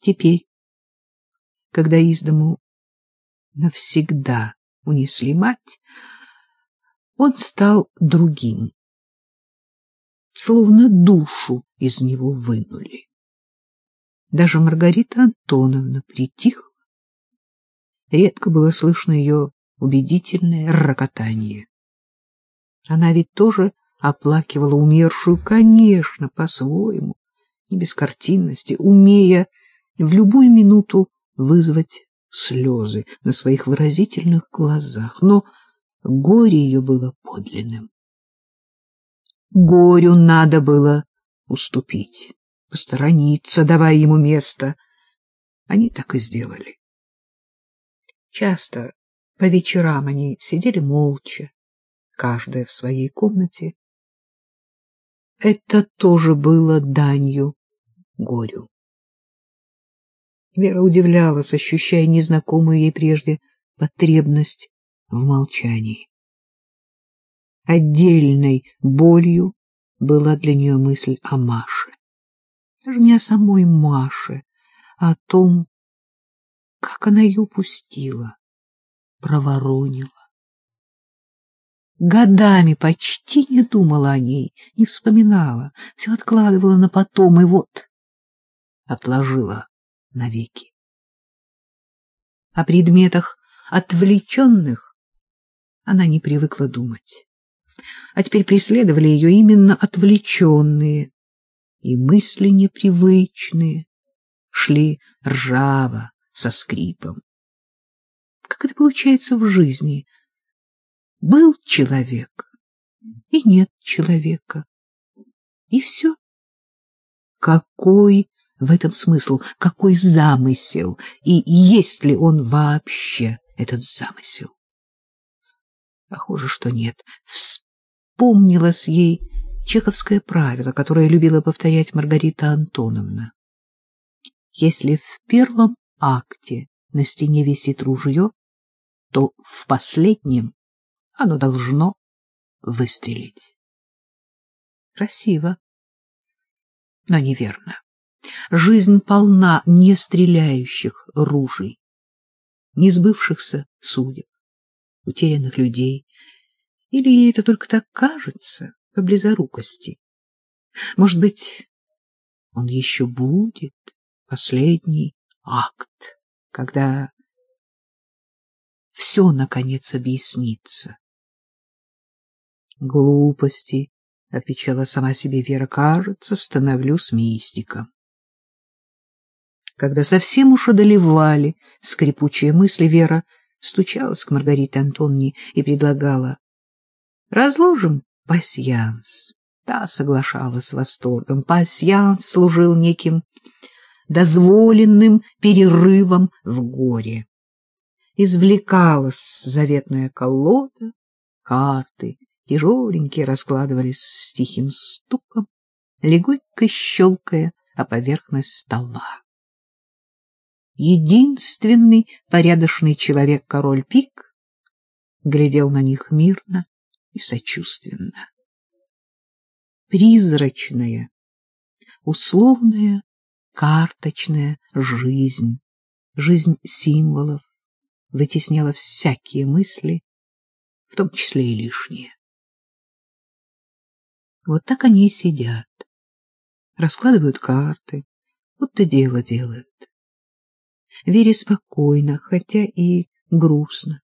Теперь, когда из дому навсегда унесли мать, он стал другим, словно душу из него вынули. Даже Маргарита Антоновна притихла. Редко было слышно ее убедительное рокотание. Она ведь тоже оплакивала умершую, конечно, по-своему, не без картинности, умея в любую минуту вызвать слезы на своих выразительных глазах, но горе ее было подлинным. Горю надо было уступить, посторониться, давая ему место. Они так и сделали. Часто по вечерам они сидели молча, каждая в своей комнате. Это тоже было данью горю. Вера удивлялась, ощущая незнакомую ей прежде потребность в молчании. Отдельной болью была для нее мысль о Маше. Даже не о самой Маше, а о том, как она ее упустила, проворонила. Годами почти не думала о ней, не вспоминала, все откладывала на потом, и вот отложила навеки. О предметах отвлеченных она не привыкла думать. А теперь преследовали ее именно отвлеченные, и мысли непривычные шли ржаво, со скрипом. Как это получается в жизни? Был человек, и нет человека. И все. Какой в этом смысл, какой замысел, и есть ли он вообще, этот замысел? Похоже, что нет. Вспомнилось ей чеховское правило, которое любила повторять Маргарита Антоновна. Если в первом акте на стене висит ружье, то в последнем оно должно выстрелить. Красиво, но неверно. Жизнь полна нестреляющих ружей, несбывшихся судеб, утерянных людей. Или ей это только так кажется, по близорукости? Может быть, он еще будет, последний акт, когда все, наконец, объяснится. Глупости, — отвечала сама себе Вера, — кажется, становлюсь мистиком. Когда совсем уж одолевали скрипучие мысли, Вера стучалась к Маргарите Антонне и предлагала. — Разложим пасьянс. Та соглашалась с восторгом. Пасьянс служил неким дозволенным перерывом в горе. Извлекалась заветная колода, карты, тяжеленькие раскладывались с тихим стуком, легонько щелкая о поверхность стола. Единственный порядочный человек, король Пик, глядел на них мирно и сочувственно. Призрачная, условная карточная жизнь, жизнь символов, вытесняла всякие мысли, в том числе и лишние. Вот так они и сидят, раскладывают карты, будто дело делают. Вере спокойно, хотя и грустно.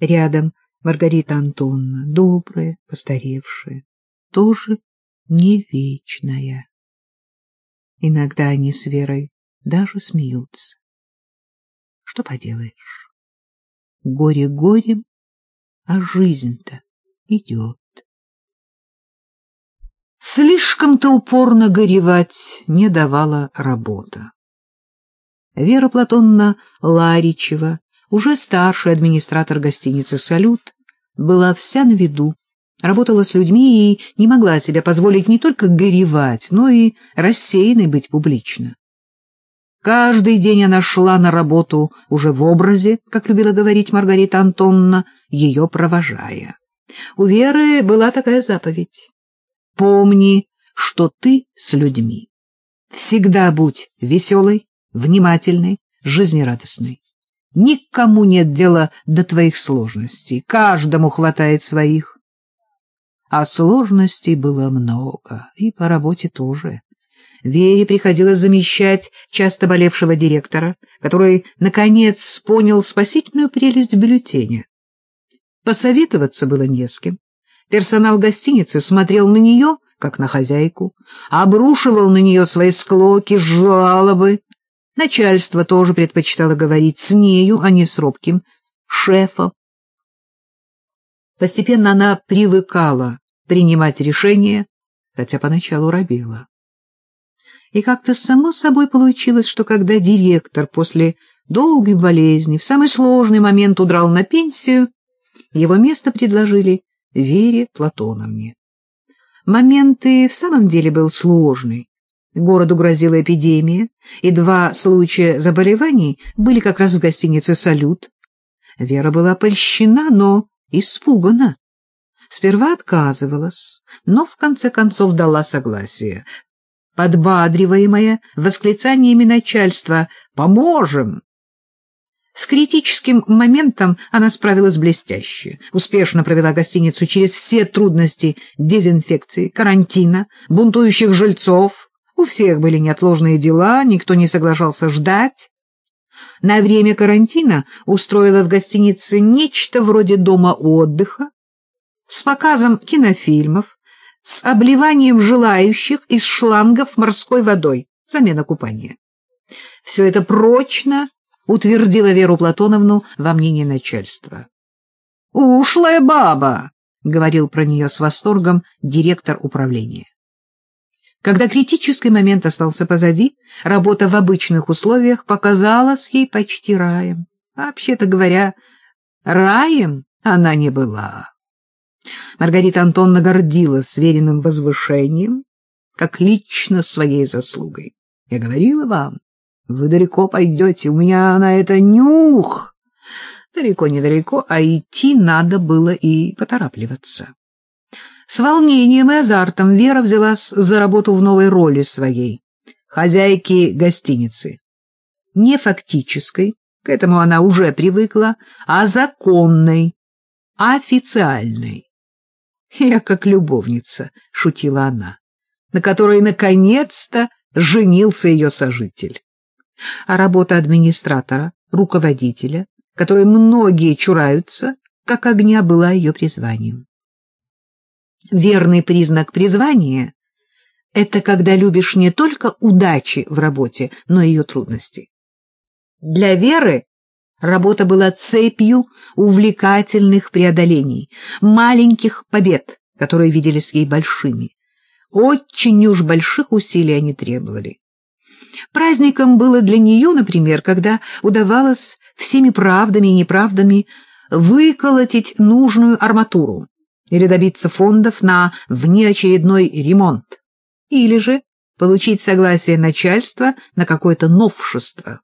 Рядом Маргарита Антонна, добрая, постаревшая, тоже не вечная. Иногда они с Верой даже смеются. Что поделаешь? Горе горем, а жизнь-то идет. Слишком-то упорно горевать не давала работа. Вера Платонна Ларичева, уже старший администратор гостиницы «Салют», была вся на виду, работала с людьми и не могла себе позволить не только горевать, но и рассеянной быть публично. Каждый день она шла на работу уже в образе, как любила говорить Маргарита Антонна, ее провожая. У Веры была такая заповедь. «Помни, что ты с людьми. Всегда будь веселой, внимательной, жизнерадостной. Никому нет дела до твоих сложностей, каждому хватает своих. А сложностей было много, и по работе тоже. Вере приходилось замещать часто болевшего директора, который, наконец, понял спасительную прелесть бюллетеня. Посоветоваться было не с кем. Персонал гостиницы смотрел на нее, как на хозяйку, обрушивал на нее свои склоки, жалобы. Начальство тоже предпочитало говорить с нею, а не с робким шефом. Постепенно она привыкала принимать решения, хотя поначалу робела. И как-то само собой получилось, что когда директор после долгой болезни в самый сложный момент удрал на пенсию, его место предложили Вере Платоновне. Момент и в самом деле был сложный. Городу грозила эпидемия, и два случая заболеваний были как раз в гостинице «Салют». Вера была польщена, но испугана. Сперва отказывалась, но в конце концов дала согласие. Подбадриваемая восклицаниями начальства «Поможем!» С критическим моментом она справилась блестяще, успешно провела гостиницу через все трудности дезинфекции, карантина, бунтующих жильцов. У всех были неотложные дела, никто не соглашался ждать. На время карантина устроила в гостинице нечто вроде дома отдыха с показом кинофильмов, с обливанием желающих из шлангов морской водой, замена купания. Все это прочно утвердила Веру Платоновну во мнении начальства. «Ушлая баба!» — говорил про нее с восторгом директор управления. Когда критический момент остался позади, работа в обычных условиях показалась ей почти раем. Вообще-то говоря, раем она не была. Маргарита Антоновна гордилась сверенным возвышением, как лично своей заслугой. Я говорила вам, вы далеко пойдете, у меня на это нюх. Далеко недалеко, а идти надо было и поторапливаться. С волнением и азартом Вера взялась за работу в новой роли своей — хозяйки гостиницы. Не фактической, к этому она уже привыкла, а законной, официальной. «Я как любовница», — шутила она, на которой наконец-то женился ее сожитель а работа администратора, руководителя, которой многие чураются, как огня была ее призванием. Верный признак призвания — это когда любишь не только удачи в работе, но и ее трудности. Для Веры работа была цепью увлекательных преодолений, маленьких побед, которые виделись ей большими. Очень уж больших усилий они требовали. Праздником было для нее, например, когда удавалось всеми правдами и неправдами выколотить нужную арматуру или добиться фондов на внеочередной ремонт, или же получить согласие начальства на какое-то новшество.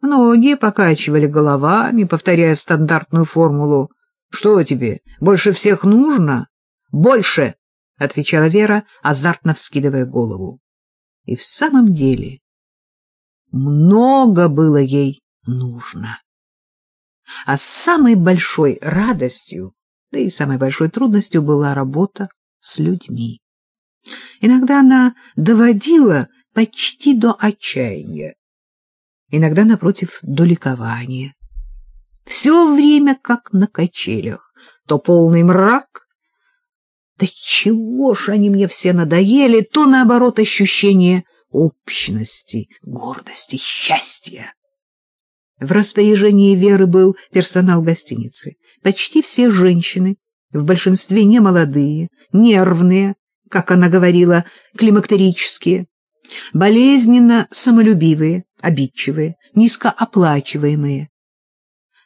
Многие покачивали головами, повторяя стандартную формулу «Что тебе, больше всех нужно?» «Больше!» — отвечала Вера, азартно вскидывая голову. И в самом деле много было ей нужно. А самой большой радостью, да и самой большой трудностью была работа с людьми. Иногда она доводила почти до отчаяния, иногда, напротив, до ликования. Все время как на качелях, то полный мрак, да чего ж они мне все надоели, то, наоборот, ощущение общности, гордости, счастья. В распоряжении Веры был персонал гостиницы. Почти все женщины, в большинстве не молодые, нервные, как она говорила, климактерические, болезненно самолюбивые, обидчивые, низкооплачиваемые.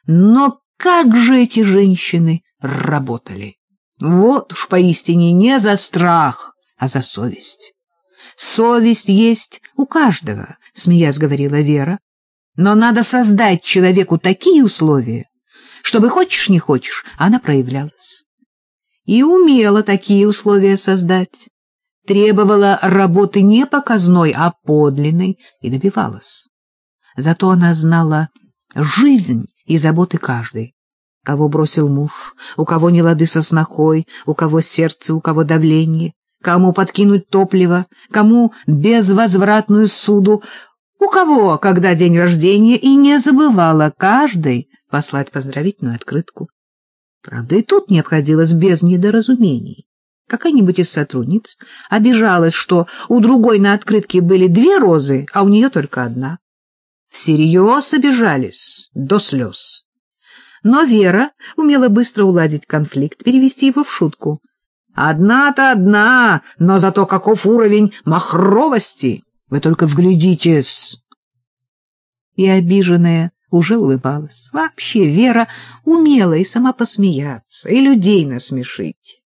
Но как же эти женщины работали! Вот уж поистине не за страх, а за совесть. Совесть есть у каждого, — смеясь говорила Вера. Но надо создать человеку такие условия, чтобы, хочешь не хочешь, она проявлялась. И умела такие условия создать. Требовала работы не показной, а подлинной, и добивалась. зато она знала жизнь и заботы каждой. Кого бросил муж, у кого не лады со снохой, у кого сердце, у кого давление, кому подкинуть топливо, кому безвозвратную суду, у кого, когда день рождения, и не забывала каждой послать поздравительную открытку. Правда, и тут не обходилось без недоразумений. Какая-нибудь из сотрудниц обижалась, что у другой на открытке были две розы, а у нее только одна. Всерьез обижались до слез. Но Вера умела быстро уладить конфликт, перевести его в шутку. «Одна-то одна, но зато каков уровень махровости! Вы только вглядитесь!» И обиженная уже улыбалась. Вообще Вера умела и сама посмеяться, и людей насмешить.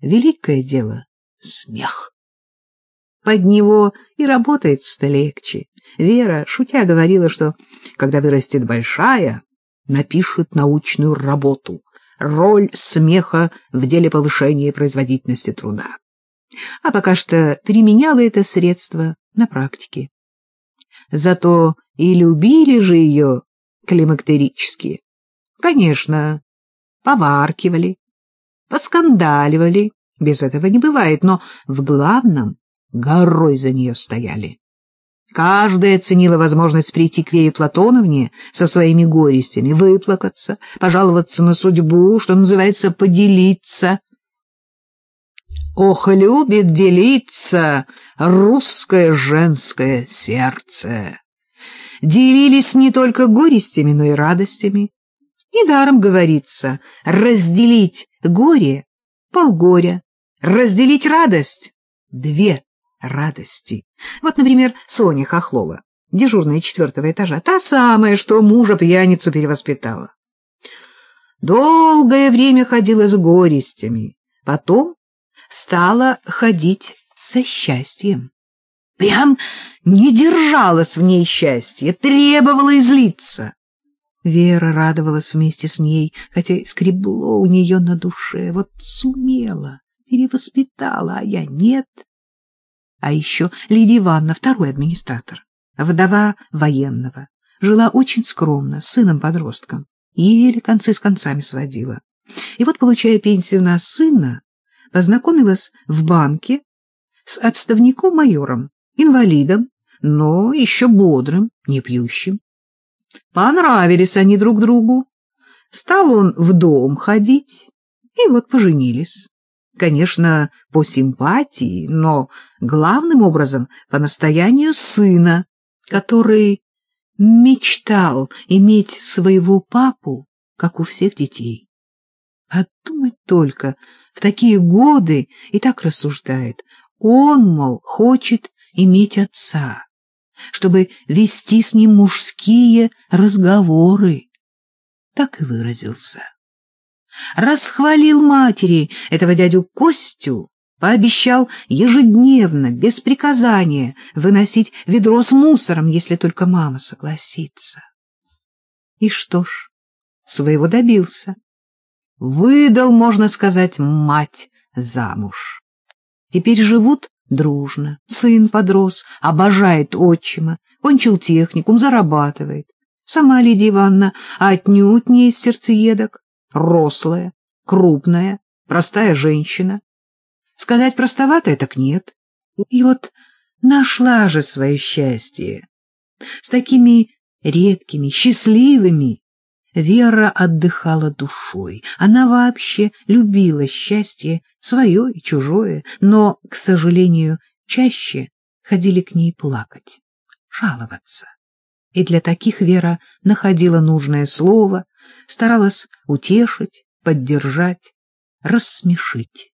Великое дело — смех. Под него и работает-то легче. Вера, шутя, говорила, что, когда вырастет большая, напишет научную работу «Роль смеха в деле повышения производительности труда». А пока что применяла это средство на практике. Зато и любили же ее климактерические. Конечно, поваркивали, поскандаливали, без этого не бывает, но в главном горой за нее стояли. Каждая ценила возможность прийти к Вере Платоновне со своими горестями, выплакаться, пожаловаться на судьбу, что называется, поделиться. Ох, любит делиться русское женское сердце! Делились не только горестями, но и радостями. Недаром говорится, разделить горе — полгоря, разделить радость — две радости. Вот, например, Соня Хохлова, дежурная четвертого этажа, та самая, что мужа-пьяницу перевоспитала. Долгое время ходила с горестями, потом стала ходить со счастьем. Прям не держалась в ней счастье, требовала излиться. Вера радовалась вместе с ней, хотя и скребло у нее на душе. Вот сумела, перевоспитала, а я нет. А еще Лидия Ивановна, второй администратор, вдова военного, жила очень скромно, с сыном-подростком, еле концы с концами сводила. И вот, получая пенсию на сына, познакомилась в банке с отставником-майором, инвалидом, но еще бодрым, не пьющим. Понравились они друг другу. Стал он в дом ходить, и вот поженились. Конечно, по симпатии, но главным образом по настоянию сына, который мечтал иметь своего папу, как у всех детей. Подумать только, в такие годы и так рассуждает. Он, мол, хочет иметь отца, чтобы вести с ним мужские разговоры. Так и выразился расхвалил матери этого дядю Костю, пообещал ежедневно, без приказания, выносить ведро с мусором, если только мама согласится. И что ж, своего добился. Выдал, можно сказать, мать замуж. Теперь живут дружно. Сын подрос, обожает отчима, кончил техникум, зарабатывает. Сама Лидия Ивановна отнюдь не из сердцеедок рослая, крупная, простая женщина. Сказать простоватая так нет. И вот нашла же свое счастье. С такими редкими, счастливыми Вера отдыхала душой. Она вообще любила счастье, свое и чужое, но, к сожалению, чаще ходили к ней плакать, жаловаться и для таких Вера находила нужное слово, старалась утешить, поддержать, рассмешить.